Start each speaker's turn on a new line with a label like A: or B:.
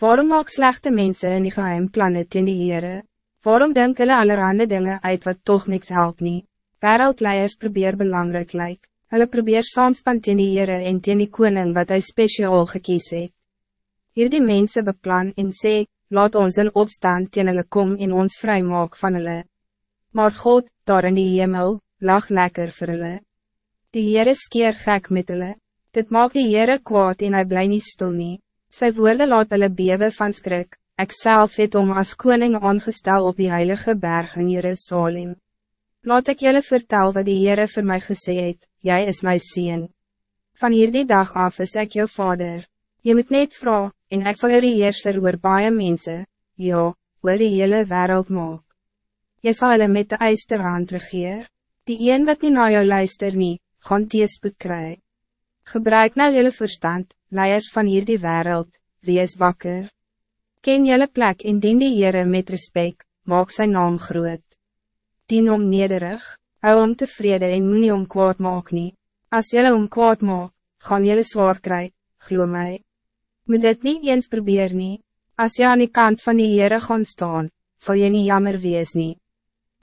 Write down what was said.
A: Waarom maak slechte mensen in die geheim plannen teen die Heere? Waarom denk hulle allerhande dingen uit wat toch niks helpt nie? Wereldleiers probeer belangrijk lyk. Hulle probeer saamspan teen die Heere en teen die koning wat hij speciaal gekies het. Hierdie mense beplan en sê, laat ons in opstand teen hulle kom en ons vry maak van hulle. Maar God, daar in die hemel, lag lekker vir hulle. Die Heere skeer gek met hulle. Dit maak die Heere kwaad en hy bly nie stil nie. Sy woorde laat hulle bewe van skrik. Ek self het om as koning aangestel op die heilige berg in Jerusalem. Laat ik jullie vertel wat die Heere voor mij gesê het, jy is my sien. Van hierdie dag af is ik jou vader. Je moet net vrouw, en ek sal jou die heerser oor baie mense, ja, oor die hele wereld maak. Jy sal hulle met de eister hand regeer, die een wat nie na jou luister nie, gaan teespoed kry. Gebruik nou jullie verstand, leiers van hierdie wereld, wees wakker. Ken jullie plek en dien die Heere met respect, maak zijn naam groot. Dien om nederig, hou om tevreden en moet nie om kwaad maak nie. As jullie om kwaad maak, gaan jullie zwaar kry, glo my. Moet dit niet eens probeer nie. As jy aan die kant van die Heere gaan staan, zal je niet jammer wees nie.